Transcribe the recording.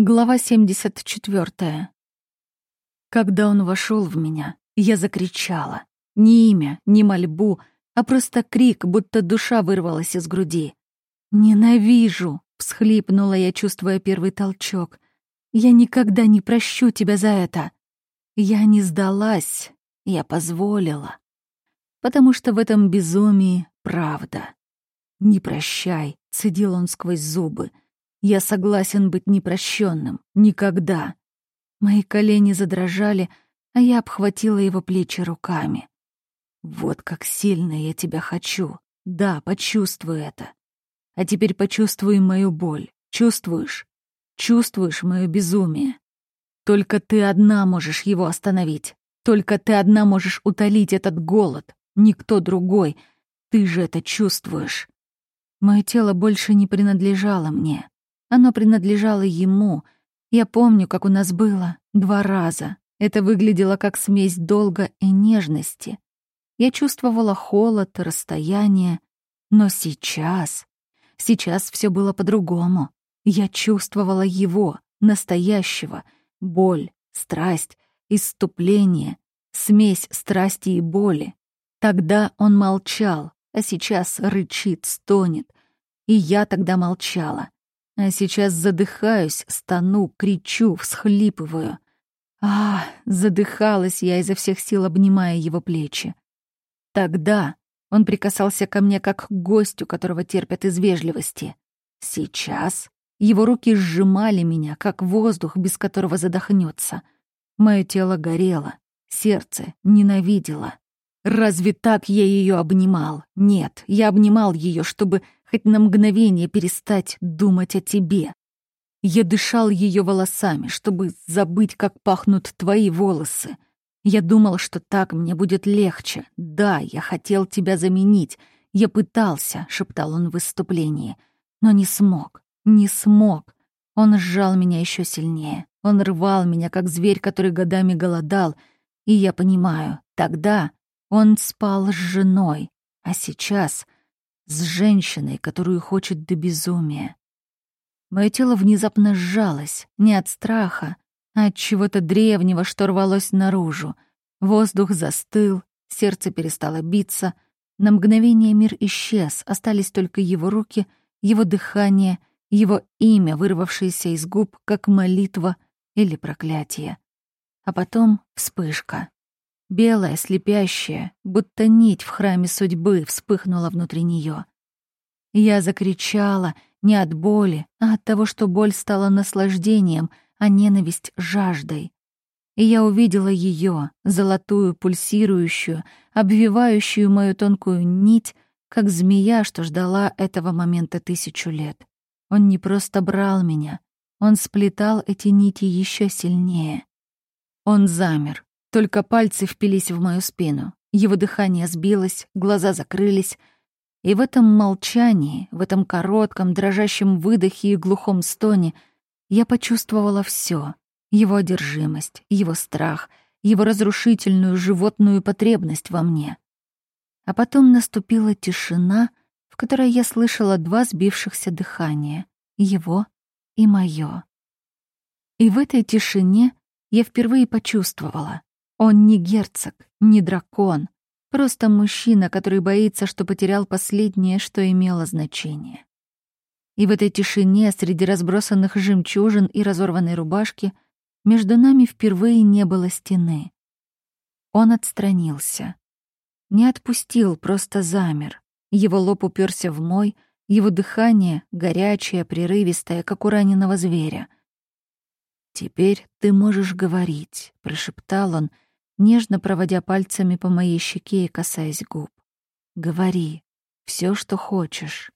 Глава 74. Когда он вошел в меня, я закричала. Ни имя, ни мольбу, а просто крик, будто душа вырвалась из груди. «Ненавижу!» — всхлипнула я, чувствуя первый толчок. «Я никогда не прощу тебя за это!» Я не сдалась, я позволила. Потому что в этом безумии правда. «Не прощай», — цедил он сквозь зубы. Я согласен быть непрощенным. Никогда. Мои колени задрожали, а я обхватила его плечи руками. Вот как сильно я тебя хочу. Да, почувствуй это. А теперь почувствуй мою боль. Чувствуешь? Чувствуешь мое безумие? Только ты одна можешь его остановить. Только ты одна можешь утолить этот голод. Никто другой. Ты же это чувствуешь. Мое тело больше не принадлежало мне. Оно принадлежало ему. Я помню, как у нас было два раза. Это выглядело как смесь долга и нежности. Я чувствовала холод, расстояние. Но сейчас... Сейчас все было по-другому. Я чувствовала его, настоящего. Боль, страсть, иступление, смесь страсти и боли. Тогда он молчал, а сейчас рычит, стонет. И я тогда молчала. А сейчас задыхаюсь, стану, кричу, всхлипываю. А, задыхалась я изо всех сил, обнимая его плечи. Тогда он прикасался ко мне как к гостю, которого терпят из вежливости. Сейчас его руки сжимали меня, как воздух, без которого задохнется. Мое тело горело, сердце ненавидело. Разве так я ее обнимал? Нет, я обнимал ее, чтобы хоть на мгновение перестать думать о тебе. Я дышал ее волосами, чтобы забыть, как пахнут твои волосы. Я думал, что так мне будет легче. Да, я хотел тебя заменить. Я пытался, — шептал он в выступлении, — но не смог, не смог. Он сжал меня еще сильнее. Он рвал меня, как зверь, который годами голодал. И я понимаю, тогда он спал с женой, а сейчас — с женщиной, которую хочет до безумия. Мое тело внезапно сжалось, не от страха, а от чего-то древнего, что рвалось наружу. Воздух застыл, сердце перестало биться. На мгновение мир исчез, остались только его руки, его дыхание, его имя, вырвавшееся из губ, как молитва или проклятие. А потом вспышка. Белая, слепящая, будто нить в храме судьбы вспыхнула внутри нее. Я закричала не от боли, а от того, что боль стала наслаждением, а ненависть — жаждой. И я увидела ее, золотую, пульсирующую, обвивающую мою тонкую нить, как змея, что ждала этого момента тысячу лет. Он не просто брал меня, он сплетал эти нити еще сильнее. Он замер, только пальцы впились в мою спину. Его дыхание сбилось, глаза закрылись. И в этом молчании, в этом коротком, дрожащем выдохе и глухом стоне я почувствовала все: Его одержимость, его страх, его разрушительную животную потребность во мне. А потом наступила тишина, в которой я слышала два сбившихся дыхания — его и моё. И в этой тишине я впервые почувствовала, он не герцог, не дракон, просто мужчина, который боится, что потерял последнее, что имело значение. И в этой тишине, среди разбросанных жемчужин и разорванной рубашки, между нами впервые не было стены. Он отстранился. Не отпустил, просто замер. Его лоб уперся в мой, его дыхание горячее, прерывистое, как у раненого зверя. «Теперь ты можешь говорить», — прошептал он, — нежно проводя пальцами по моей щеке и касаясь губ. «Говори все, что хочешь».